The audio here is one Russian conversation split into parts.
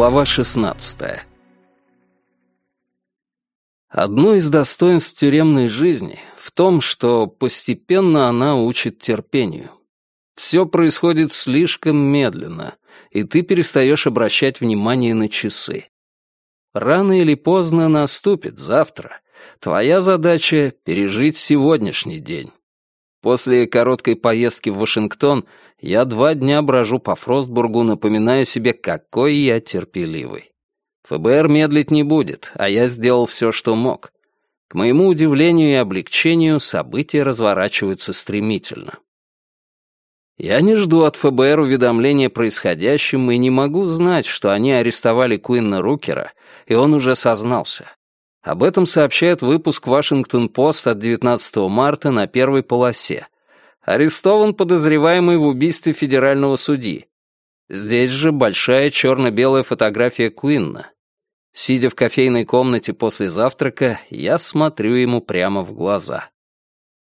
Глава 16 Одно из достоинств тюремной жизни в том, что постепенно она учит терпению. Все происходит слишком медленно, и ты перестаешь обращать внимание на часы. Рано или поздно наступит завтра. Твоя задача — пережить сегодняшний день. После короткой поездки в Вашингтон я два дня брожу по Фростбургу, напоминая себе, какой я терпеливый. ФБР медлить не будет, а я сделал все, что мог. К моему удивлению и облегчению события разворачиваются стремительно. Я не жду от ФБР уведомления о происходящем и не могу знать, что они арестовали Куинна Рукера, и он уже сознался. Об этом сообщает выпуск «Вашингтон-Пост» от 19 марта на первой полосе. Арестован подозреваемый в убийстве федерального судьи. Здесь же большая черно-белая фотография Куинна. Сидя в кофейной комнате после завтрака, я смотрю ему прямо в глаза.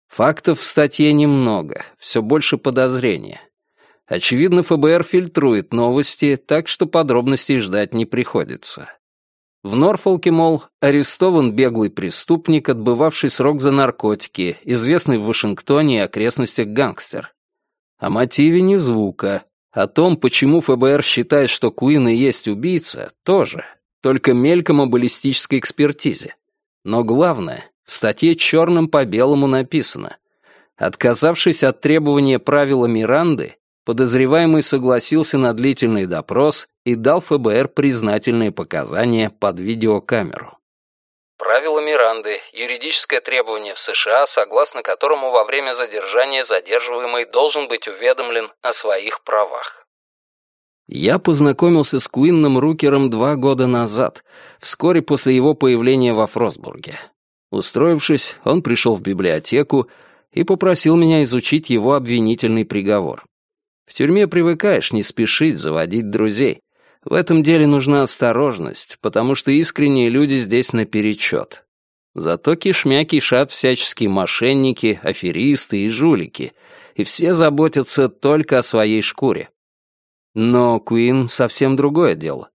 Фактов в статье немного, все больше подозрения. Очевидно, ФБР фильтрует новости, так что подробностей ждать не приходится. В Норфолке, мол, арестован беглый преступник, отбывавший срок за наркотики, известный в Вашингтоне и окрестностях гангстер. О мотиве ни звука. О том, почему ФБР считает, что Куин и есть убийца, тоже. Только мельком о баллистической экспертизе. Но главное, в статье черным по белому написано. Отказавшись от требования правила Миранды, подозреваемый согласился на длительный допрос и дал ФБР признательные показания под видеокамеру. Правило Миранды – юридическое требование в США, согласно которому во время задержания задерживаемый должен быть уведомлен о своих правах. Я познакомился с Куинном Рукером два года назад, вскоре после его появления во Фросбурге. Устроившись, он пришел в библиотеку и попросил меня изучить его обвинительный приговор. В тюрьме привыкаешь не спешить заводить друзей. В этом деле нужна осторожность, потому что искренние люди здесь наперечет. Зато кишмя кишат всяческие мошенники, аферисты и жулики, и все заботятся только о своей шкуре. Но Куин совсем другое дело.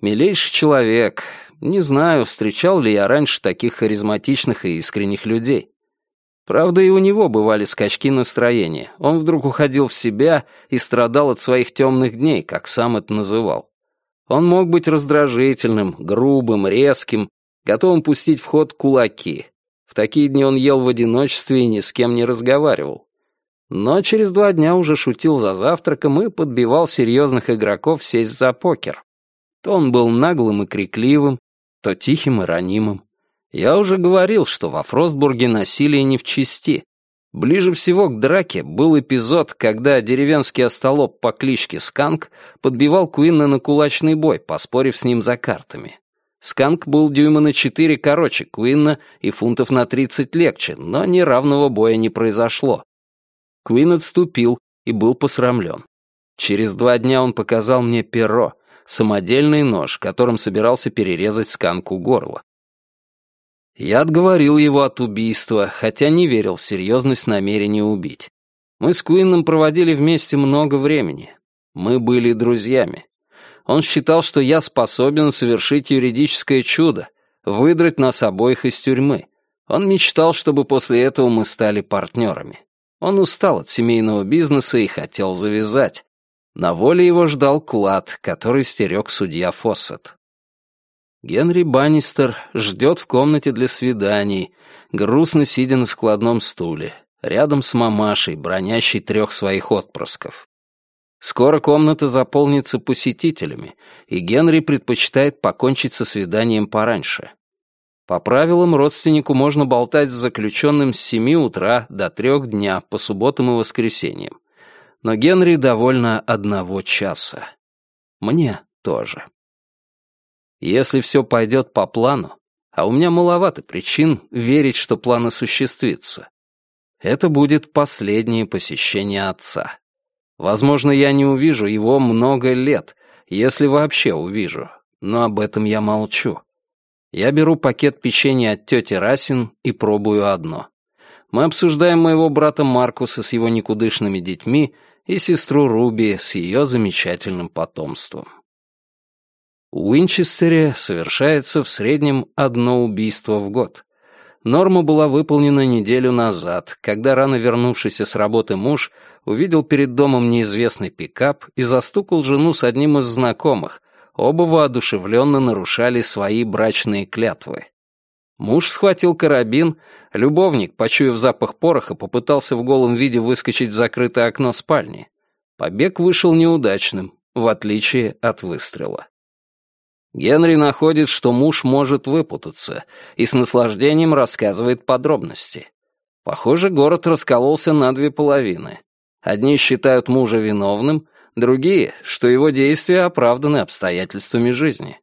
Милейший человек. Не знаю, встречал ли я раньше таких харизматичных и искренних людей. Правда, и у него бывали скачки настроения. Он вдруг уходил в себя и страдал от своих темных дней, как сам это называл. Он мог быть раздражительным, грубым, резким, готовым пустить в ход кулаки. В такие дни он ел в одиночестве и ни с кем не разговаривал. Но через два дня уже шутил за завтраком и подбивал серьезных игроков сесть за покер. То он был наглым и крикливым, то тихим и ранимым. Я уже говорил, что во Фростбурге насилие не в чести. Ближе всего к драке был эпизод, когда деревенский остолоп по кличке Сканк подбивал Куинна на кулачный бой, поспорив с ним за картами. Сканк был дюйма на четыре короче Куинна и фунтов на тридцать легче, но неравного боя не произошло. Куин отступил и был посрамлен. Через два дня он показал мне перо, самодельный нож, которым собирался перерезать Сканку горло. Я отговорил его от убийства, хотя не верил в серьезность намерения убить. Мы с Куинном проводили вместе много времени. Мы были друзьями. Он считал, что я способен совершить юридическое чудо, выдрать нас обоих из тюрьмы. Он мечтал, чтобы после этого мы стали партнерами. Он устал от семейного бизнеса и хотел завязать. На воле его ждал клад, который стерег судья Фоссет. Генри Баннистер ждет в комнате для свиданий, грустно сидя на складном стуле, рядом с мамашей, бронящей трех своих отпрысков. Скоро комната заполнится посетителями, и Генри предпочитает покончить со свиданием пораньше. По правилам, родственнику можно болтать с заключенным с семи утра до трех дня по субботам и воскресеньям. Но Генри довольно одного часа. Мне тоже. Если все пойдет по плану, а у меня маловато причин верить, что план осуществится, это будет последнее посещение отца. Возможно, я не увижу его много лет, если вообще увижу, но об этом я молчу. Я беру пакет печенья от тети Расин и пробую одно. Мы обсуждаем моего брата Маркуса с его никудышными детьми и сестру Руби с ее замечательным потомством. В Уинчестере совершается в среднем одно убийство в год. Норма была выполнена неделю назад, когда рано вернувшийся с работы муж увидел перед домом неизвестный пикап и застукал жену с одним из знакомых. Оба воодушевленно нарушали свои брачные клятвы. Муж схватил карабин, любовник, почуяв запах пороха, попытался в голом виде выскочить в закрытое окно спальни. Побег вышел неудачным, в отличие от выстрела. Генри находит, что муж может выпутаться, и с наслаждением рассказывает подробности. Похоже, город раскололся на две половины. Одни считают мужа виновным, другие, что его действия оправданы обстоятельствами жизни.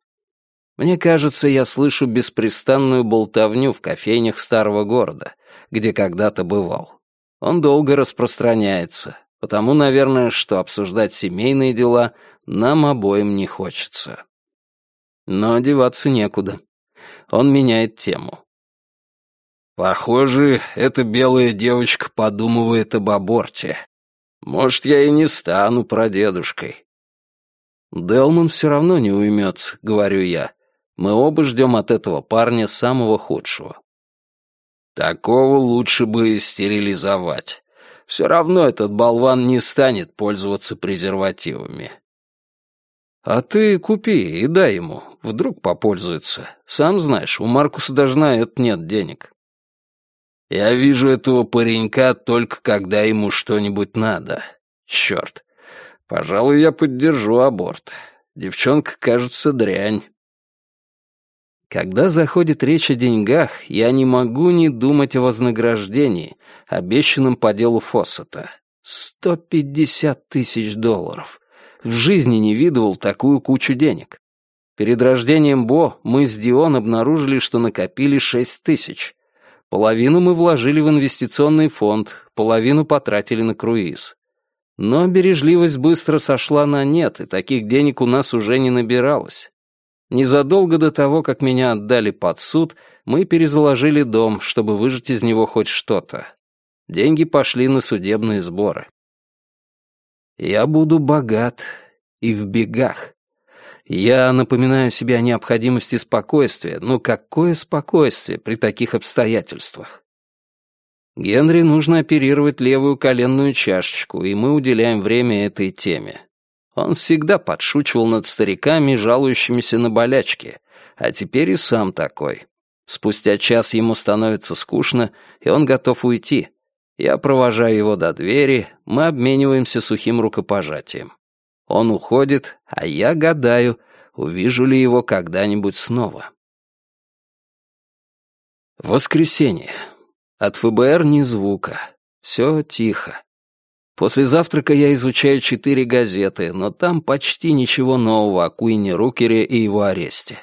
Мне кажется, я слышу беспрестанную болтовню в кофейнях старого города, где когда-то бывал. Он долго распространяется, потому, наверное, что обсуждать семейные дела нам обоим не хочется. Но одеваться некуда. Он меняет тему. «Похоже, эта белая девочка подумывает об аборте. Может, я и не стану прадедушкой». «Делман все равно не уймется», — говорю я. «Мы оба ждем от этого парня самого худшего». «Такого лучше бы стерилизовать. Все равно этот болван не станет пользоваться презервативами». «А ты купи и дай ему, Вдруг попользуется. Сам знаешь, у Маркуса даже на это нет денег. Я вижу этого паренька только когда ему что-нибудь надо. Черт. Пожалуй, я поддержу аборт. Девчонка, кажется, дрянь. Когда заходит речь о деньгах, я не могу не думать о вознаграждении, обещанном по делу Фоссета. Сто пятьдесят тысяч долларов. В жизни не видывал такую кучу денег. Перед рождением Бо мы с Дион обнаружили, что накопили шесть тысяч. Половину мы вложили в инвестиционный фонд, половину потратили на круиз. Но бережливость быстро сошла на нет, и таких денег у нас уже не набиралось. Незадолго до того, как меня отдали под суд, мы перезаложили дом, чтобы выжать из него хоть что-то. Деньги пошли на судебные сборы. Я буду богат и в бегах. Я напоминаю себе о необходимости спокойствия, но какое спокойствие при таких обстоятельствах? Генри нужно оперировать левую коленную чашечку, и мы уделяем время этой теме. Он всегда подшучивал над стариками, жалующимися на болячки, а теперь и сам такой. Спустя час ему становится скучно, и он готов уйти. Я провожаю его до двери, мы обмениваемся сухим рукопожатием. Он уходит, а я гадаю, увижу ли его когда-нибудь снова. Воскресенье. От ФБР ни звука. Все тихо. После завтрака я изучаю четыре газеты, но там почти ничего нового о Куине Рукере и его аресте.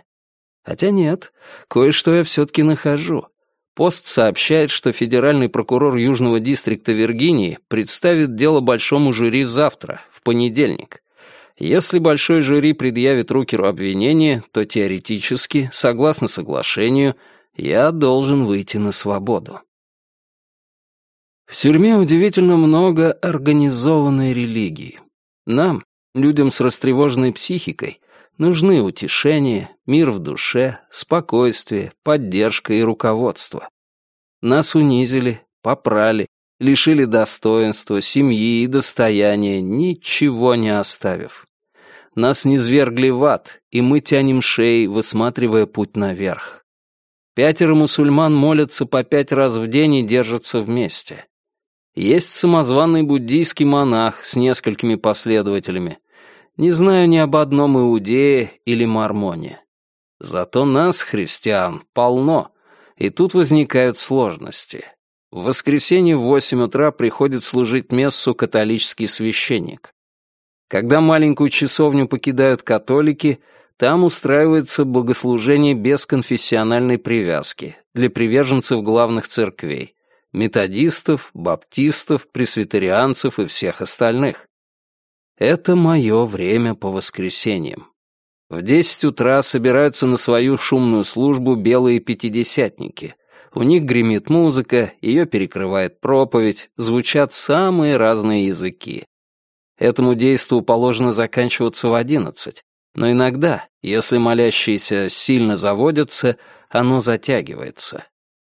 Хотя нет, кое-что я все-таки нахожу. Пост сообщает, что федеральный прокурор Южного дистрикта Виргинии представит дело большому жюри завтра, в понедельник. Если большой жюри предъявит Рукеру обвинение, то теоретически, согласно соглашению, я должен выйти на свободу. В тюрьме удивительно много организованной религии. Нам, людям с растревоженной психикой, нужны утешение, мир в душе, спокойствие, поддержка и руководство. Нас унизили, попрали, лишили достоинства, семьи и достояния, ничего не оставив. Нас низвергли в ад, и мы тянем шеи, высматривая путь наверх. Пятеро мусульман молятся по пять раз в день и держатся вместе. Есть самозваный буддийский монах с несколькими последователями. Не знаю ни об одном иудее или мормоне. Зато нас, христиан, полно, и тут возникают сложности. В воскресенье в восемь утра приходит служить мессу католический священник. Когда маленькую часовню покидают католики, там устраивается богослужение без конфессиональной привязки для приверженцев главных церквей — методистов, баптистов, пресвитерианцев и всех остальных. Это мое время по воскресеньям. В десять утра собираются на свою шумную службу белые пятидесятники. У них гремит музыка, ее перекрывает проповедь, звучат самые разные языки. Этому действу положено заканчиваться в одиннадцать, Но иногда, если молящиеся сильно заводятся, оно затягивается.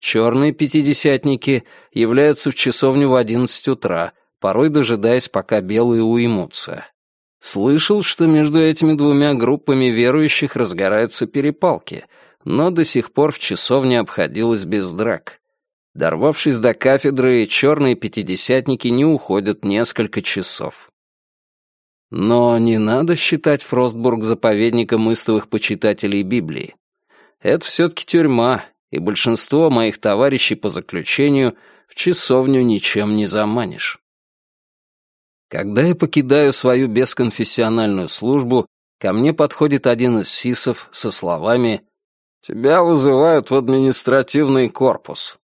Черные пятидесятники являются в часовню в одиннадцать утра, порой дожидаясь, пока белые уймутся. Слышал, что между этими двумя группами верующих разгораются перепалки, но до сих пор в часовне обходилось без драк. Дорвавшись до кафедры, черные пятидесятники не уходят несколько часов. Но не надо считать Фростбург заповедником истовых почитателей Библии. Это все-таки тюрьма, и большинство моих товарищей по заключению в часовню ничем не заманишь. Когда я покидаю свою бесконфессиональную службу, ко мне подходит один из сисов со словами «Тебя вызывают в административный корпус».